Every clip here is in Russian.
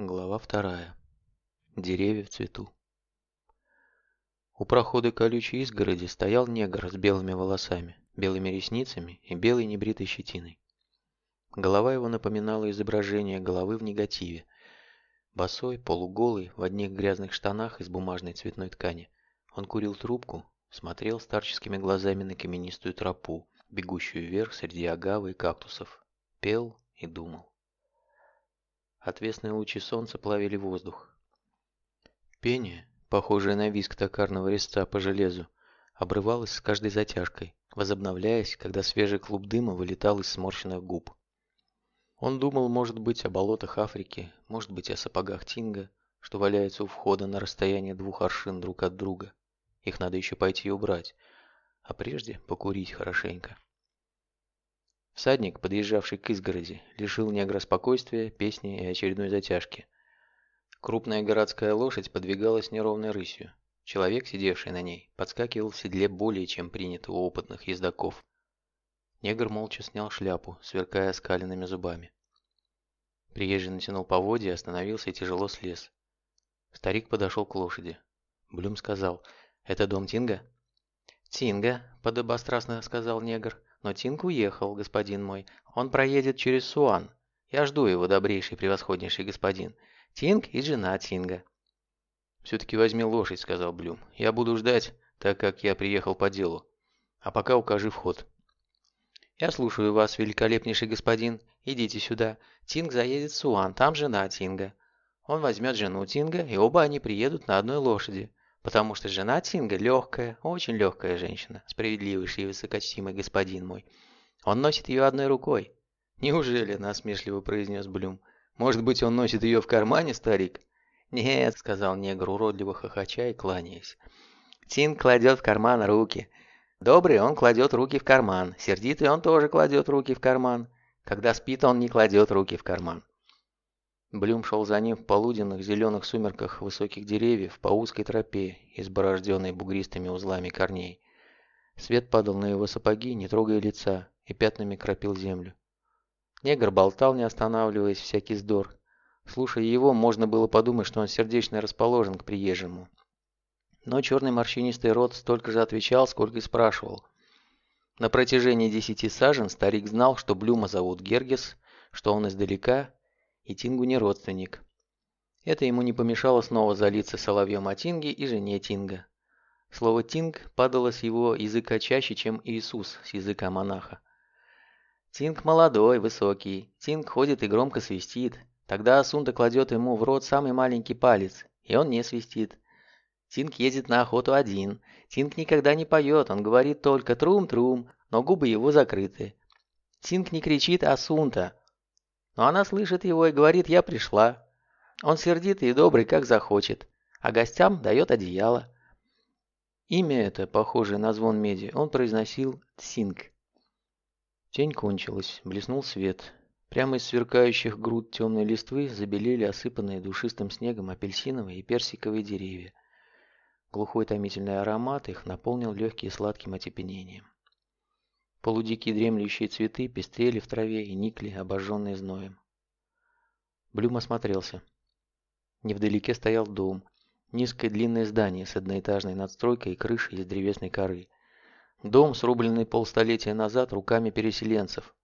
Глава вторая. Деревья в цвету. У прохода колючей изгороди стоял негр с белыми волосами, белыми ресницами и белой небритой щетиной. Голова его напоминала изображение головы в негативе. Босой, полуголый, в одних грязных штанах из бумажной цветной ткани. Он курил трубку, смотрел старческими глазами на каменистую тропу, бегущую вверх среди агавы и кактусов, пел и думал. Отвесные лучи солнца плавили воздух. Пение, похожее на визг токарного резца по железу, обрывалось с каждой затяжкой, возобновляясь, когда свежий клуб дыма вылетал из сморщенных губ. Он думал, может быть, о болотах Африки, может быть, о сапогах Тинга, что валяются у входа на расстоянии двух аршин друг от друга. Их надо еще пойти убрать, а прежде покурить хорошенько. Всадник, подъезжавший к изгороди, лишил негра спокойствия, песни и очередной затяжки. Крупная городская лошадь подвигалась неровной рысью. Человек, сидевший на ней, подскакивал в седле более чем принято у опытных ездаков. Негр молча снял шляпу, сверкая скаленными зубами. Приезжий натянул поводья, остановился и тяжело слез. Старик подошел к лошади. Блюм сказал, «Это дом Тинга?» «Тинга», — подобострастно сказал негр. Но Тинг уехал, господин мой. Он проедет через Суан. Я жду его, добрейший, превосходнейший господин. Тинг и жена Тинга. «Все-таки возьми лошадь», — сказал Блюм. «Я буду ждать, так как я приехал по делу. А пока укажи вход». «Я слушаю вас, великолепнейший господин. Идите сюда. Тинг заедет в Суан, там жена Тинга. Он возьмет жену Тинга, и оба они приедут на одной лошади потому что жена Тинга легкая, очень легкая женщина, справедливейший и высокочтимый господин мой. Он носит ее одной рукой. Неужели, насмешливо произнес Блюм. Может быть, он носит ее в кармане, старик? Нет, сказал негр, уродливо хохоча и кланяясь. Тинг кладет в карман руки. Добрый он кладет руки в карман, сердитый он тоже кладет руки в карман. Когда спит, он не кладет руки в карман. Блюм шел за ним в полуденных зеленых сумерках высоких деревьев по узкой тропе, изборожденной бугристыми узлами корней. Свет падал на его сапоги, не трогая лица, и пятнами кропил землю. Негр болтал, не останавливаясь, всякий здор. Слушая его, можно было подумать, что он сердечно расположен к приезжему. Но черный морщинистый рот столько же отвечал, сколько и спрашивал. На протяжении десяти сажен старик знал, что Блюма зовут Гергес, что он издалека, и Тингу не родственник. Это ему не помешало снова залиться соловьем о Тинге и жене Тинга. Слово «тинг» падало с его языка чаще, чем Иисус с языка монаха. Тинг молодой, высокий. Тинг ходит и громко свистит. Тогда Асунта кладет ему в рот самый маленький палец, и он не свистит. Тинг едет на охоту один. Тинг никогда не поет, он говорит только «трум-трум», но губы его закрыты. Тинг не кричит «Асунта», но она слышит его и говорит «я пришла». Он сердитый и добрый, как захочет, а гостям дает одеяло. Имя это, похожее на звон меди, он произносил «Тсинг». Тень кончилась, блеснул свет. Прямо из сверкающих груд темной листвы забелели осыпанные душистым снегом апельсиновые и персиковые деревья. Глухой томительный аромат их наполнил легким сладким отепенением. Полудикие дремлющие цветы пестрели в траве и никли, обожженные зноем. Блюм осмотрелся. Невдалеке стоял дом. Низкое длинное здание с одноэтажной надстройкой и крышей из древесной коры. Дом, срубленный полстолетия назад руками переселенцев.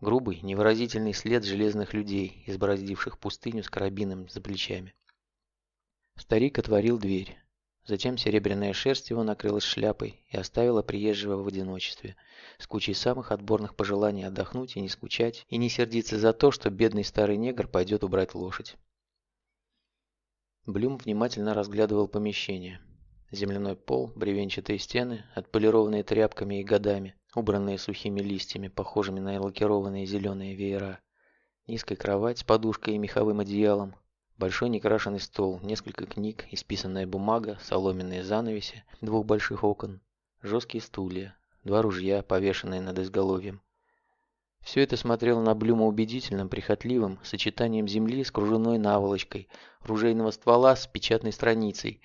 Грубый, невыразительный след железных людей, избороздивших пустыню с карабином за плечами. Старик отворил дверь. Затем серебряная шерсть его накрылась шляпой и оставила приезжего в одиночестве, с кучей самых отборных пожеланий отдохнуть и не скучать, и не сердиться за то, что бедный старый негр пойдет убрать лошадь. Блюм внимательно разглядывал помещение. Земляной пол, бревенчатые стены, отполированные тряпками и годами, убранные сухими листьями, похожими на лакированные зеленые веера. Низкая кровать с подушкой и меховым одеялом, Большой некрашенный стол, несколько книг, исписанная бумага, соломенные занавеси двух больших окон, жесткие стулья, два ружья, повешенные над изголовьем. Все это смотрело на Блюма убедительным, прихотливым сочетанием земли с кружевной наволочкой, ружейного ствола с печатной страницей,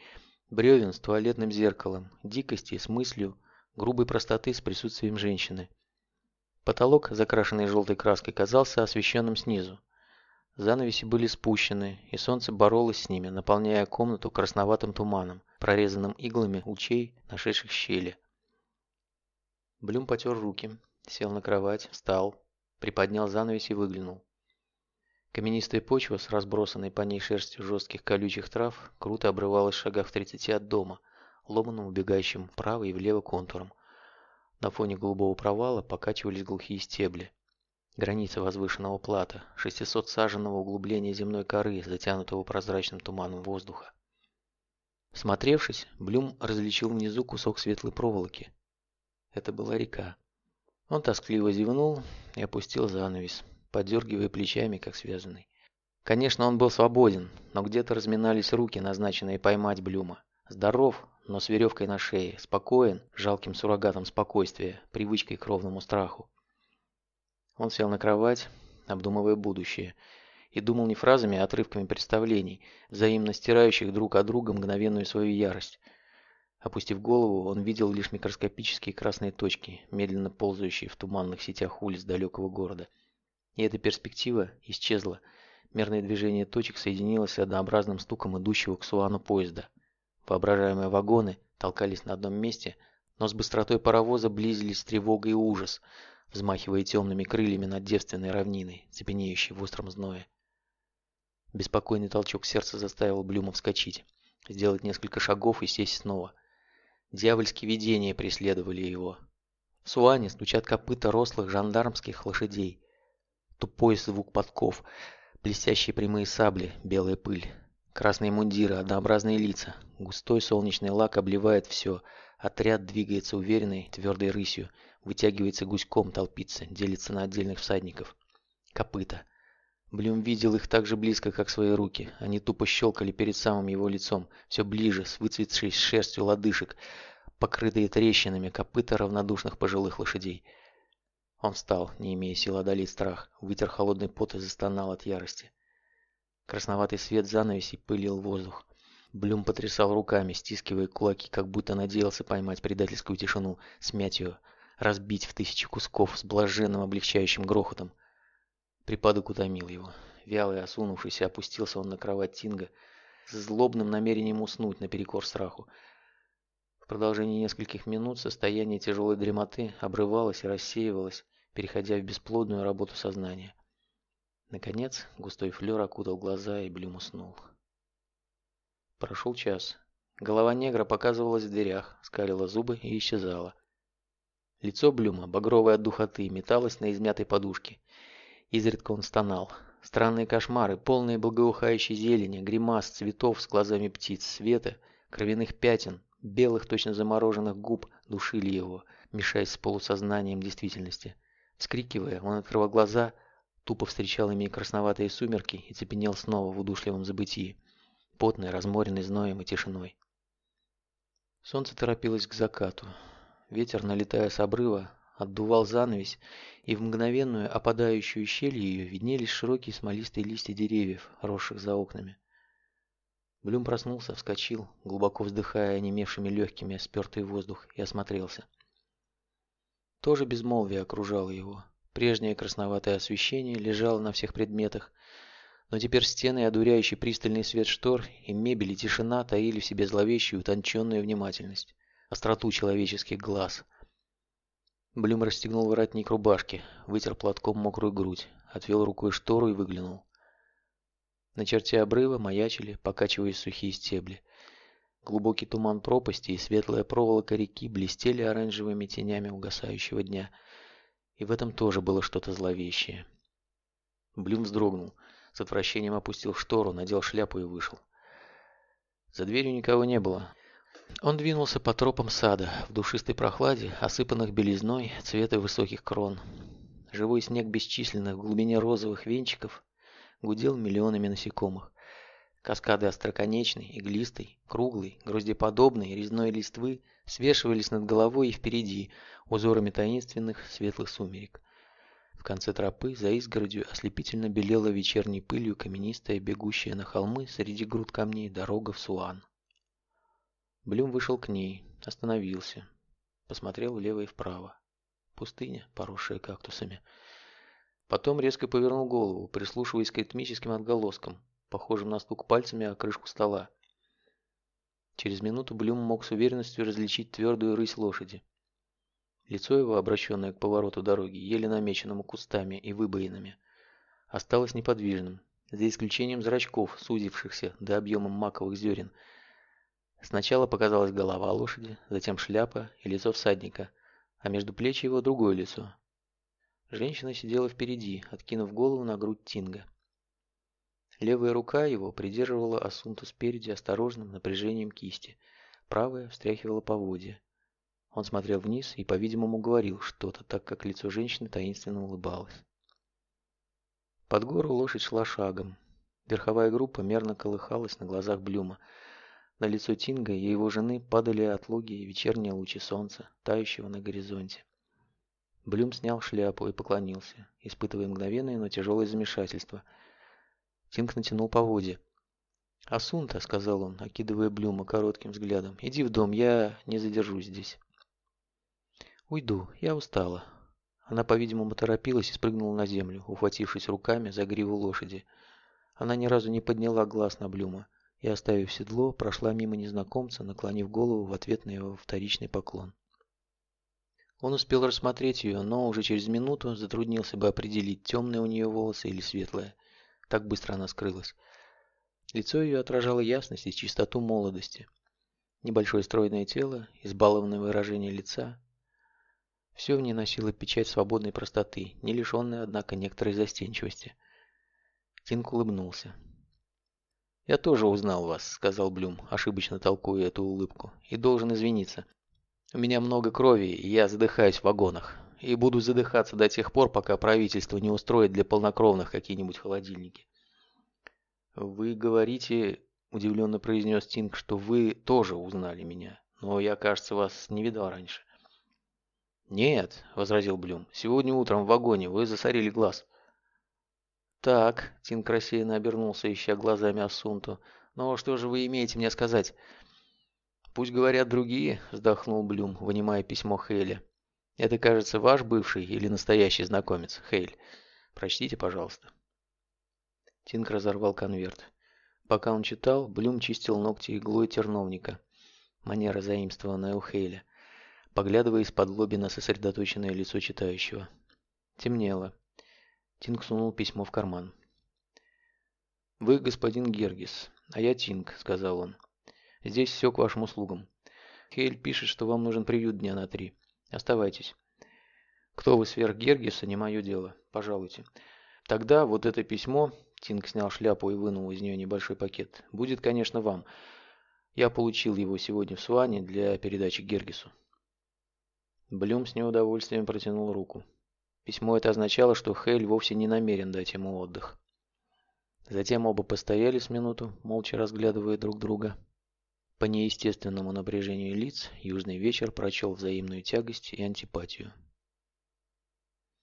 бревен с туалетным зеркалом, дикости с мыслью, грубой простоты с присутствием женщины. Потолок, закрашенный желтой краской, казался освещенным снизу. Занавеси были спущены, и солнце боролось с ними, наполняя комнату красноватым туманом, прорезанным иглами лучей, нашедших щели. Блюм потер руки, сел на кровать, встал, приподнял занавес и выглянул. Каменистая почва с разбросанной по ней шерстью жестких колючих трав круто обрывалась в шагах в тридцати от дома, ломаным убегающим вправо и влево контуром. На фоне голубого провала покачивались глухие стебли. Граница возвышенного плата, 600-саженного углубления земной коры, затянутого прозрачным туманом воздуха. Смотревшись, Блюм различил внизу кусок светлой проволоки. Это была река. Он тоскливо зевнул и опустил занавес, подергивая плечами, как связанный. Конечно, он был свободен, но где-то разминались руки, назначенные поймать Блюма. Здоров, но с веревкой на шее, спокоен, жалким суррогатом спокойствия, привычкой к ровному страху. Он сел на кровать, обдумывая будущее, и думал не фразами, а отрывками представлений, взаимно стирающих друг от друга мгновенную свою ярость. Опустив голову, он видел лишь микроскопические красные точки, медленно ползающие в туманных сетях улиц далекого города. И эта перспектива исчезла. Мерное движение точек соединилось с однообразным стуком идущего к Суану поезда. Воображаемые вагоны толкались на одном месте, но с быстротой паровоза близились тревога и ужас – взмахивая темными крыльями над девственной равниной, цепенеющей в остром зное. Беспокойный толчок сердца заставил Блюма вскочить, сделать несколько шагов и сесть снова. Дьявольские видения преследовали его. В Суане стучат копыта рослых жандармских лошадей. Тупой звук подков, блестящие прямые сабли, белая пыль. Красные мундиры, однообразные лица. Густой солнечный лак обливает все. Отряд двигается уверенной, твердой рысью – Вытягивается гуськом, толпится, делится на отдельных всадников. Копыта. Блюм видел их так же близко, как свои руки. Они тупо щелкали перед самым его лицом, все ближе, с выцветшей шерстью лодыжек, покрытые трещинами копыта равнодушных пожилых лошадей. Он встал, не имея сил одолеть страх, вытер холодный пот и застонал от ярости. Красноватый свет занавесей пылил воздух. Блюм потрясал руками, стискивая кулаки, как будто надеялся поймать предательскую тишину, смять ее разбить в тысячи кусков с блаженным облегчающим грохотом. Припадок утомил его. Вялый, осунувшийся, опустился он на кровать Тинга с злобным намерением уснуть наперекор страху. В продолжении нескольких минут состояние тяжелой дремоты обрывалось и рассеивалось, переходя в бесплодную работу сознания. Наконец, густой флер окутал глаза, и Блюм уснул. Прошел час. Голова негра показывалась в дверях, скалила зубы и исчезала. Лицо Блюма, багровое от духоты, металось на измятой подушке. Изредка он стонал. Странные кошмары, полные благоухающей зелени, гримас, цветов с глазами птиц, света, кровяных пятен, белых точно замороженных губ душили его, мешаясь с полусознанием действительности. Вскрикивая, он открывал глаза, тупо встречал ими красноватые сумерки и цепенел снова в удушливом забытии, потный, разморенный зноем и тишиной. Солнце торопилось к закату. Ветер, налетая с обрыва, отдувал занавесь, и в мгновенную опадающую щель ее виднелись широкие смолистые листья деревьев, росших за окнами. Блюм проснулся, вскочил, глубоко вздыхая онемевшими легкими спертый воздух, и осмотрелся. Тоже безмолвие окружало его. Прежнее красноватое освещение лежало на всех предметах, но теперь стены и одуряющий пристальный свет штор и мебель и тишина таили в себе зловещую утонченную внимательность остроту человеческих глаз. Блюм расстегнул воротник рубашки, вытер платком мокрую грудь, отвел рукой штору и выглянул. На черте обрыва маячили, покачиваясь сухие стебли. Глубокий туман пропасти и светлая проволока реки блестели оранжевыми тенями угасающего дня. И в этом тоже было что-то зловещее. Блюм вздрогнул, с отвращением опустил штору, надел шляпу и вышел. За дверью никого не было. Он двинулся по тропам сада, в душистой прохладе, осыпанных белизной цвета высоких крон. Живой снег бесчисленных в глубине розовых венчиков гудел миллионами насекомых. Каскады остроконечной, иглистой, круглой, гроздеподобной, резной листвы свешивались над головой и впереди, узорами таинственных светлых сумерек. В конце тропы за изгородью ослепительно белела вечерней пылью каменистая, бегущая на холмы среди груд камней дорога в Суан. Блюм вышел к ней, остановился, посмотрел влево и вправо. Пустыня, поросшая кактусами. Потом резко повернул голову, прислушиваясь к ритмическим отголоскам, похожим на стук пальцами о крышку стола. Через минуту Блюм мог с уверенностью различить твердую рысь лошади. Лицо его, обращенное к повороту дороги, еле намеченному кустами и выбоинами, осталось неподвижным, за исключением зрачков, сузившихся до объема маковых зерен. Сначала показалась голова лошади, затем шляпа и лицо всадника, а между плеч его другое лицо. Женщина сидела впереди, откинув голову на грудь Тинга. Левая рука его придерживала Асунту спереди осторожным напряжением кисти, правая встряхивала поводья. Он смотрел вниз и, по-видимому, говорил что-то, так как лицо женщины таинственно улыбалось. Под гору лошадь шла шагом. Верховая группа мерно колыхалась на глазах Блюма. На лицо Тинга и его жены падали отлоги и вечерние лучи солнца, тающего на горизонте. Блюм снял шляпу и поклонился, испытывая мгновенное, но тяжелое замешательство – Тинг натянул поводья. «Асунта», — сказал он, окидывая Блюма коротким взглядом, — «иди в дом, я не задержусь здесь». «Уйду, я устала». Она, по-видимому, торопилась и спрыгнула на землю, ухватившись руками за гриву лошади. Она ни разу не подняла глаз на Блюма и, оставив седло, прошла мимо незнакомца, наклонив голову в ответ на его вторичный поклон. Он успел рассмотреть ее, но уже через минуту затруднился бы определить, темные у нее волосы или светлые. Так быстро она скрылась. Лицо ее отражало ясность и чистоту молодости. Небольшое стройное тело, избалованное выражение лица. Все в ней носило печать свободной простоты, не лишенной, однако, некоторой застенчивости. Тинк улыбнулся. «Я тоже узнал вас», — сказал Блюм, ошибочно толкуя эту улыбку, — «и должен извиниться. У меня много крови, и я задыхаюсь в вагонах и буду задыхаться до тех пор, пока правительство не устроит для полнокровных какие-нибудь холодильники. «Вы говорите, — удивленно произнес Тинг, — что вы тоже узнали меня, но я, кажется, вас не видал раньше». «Нет», — возразил Блюм, — «сегодня утром в вагоне вы засорили глаз». «Так», — Тинг рассеянно обернулся, ища глазами Ассунту, — «но что же вы имеете мне сказать?» «Пусть говорят другие», — вздохнул Блюм, вынимая письмо Хейли. Это, кажется, ваш бывший или настоящий знакомец, Хейль. Прочтите, пожалуйста. Тинк разорвал конверт. Пока он читал, Блюм чистил ногти иглой терновника. Манера заимствованная у Хейля, поглядывая из-под лоби на сосредоточенное лицо читающего. Темнело. Тинк сунул письмо в карман. «Вы господин Гергис, а я Тинк», — сказал он. «Здесь все к вашим услугам. Хейль пишет, что вам нужен приют дня на три. Оставайтесь. Кто вы сверх Гергиса, не мое дело. Пожалуйте. Тогда вот это письмо, Тинг снял шляпу и вынул из нее небольшой пакет, будет, конечно, вам. Я получил его сегодня в Суане для передачи Гергису. Блюм с неудовольствием протянул руку. Письмо это означало, что Хейль вовсе не намерен дать ему отдых. Затем оба постояли с минуту, молча разглядывая друг друга. По неестественному напряжению лиц южный вечер прочел взаимную тягость и антипатию.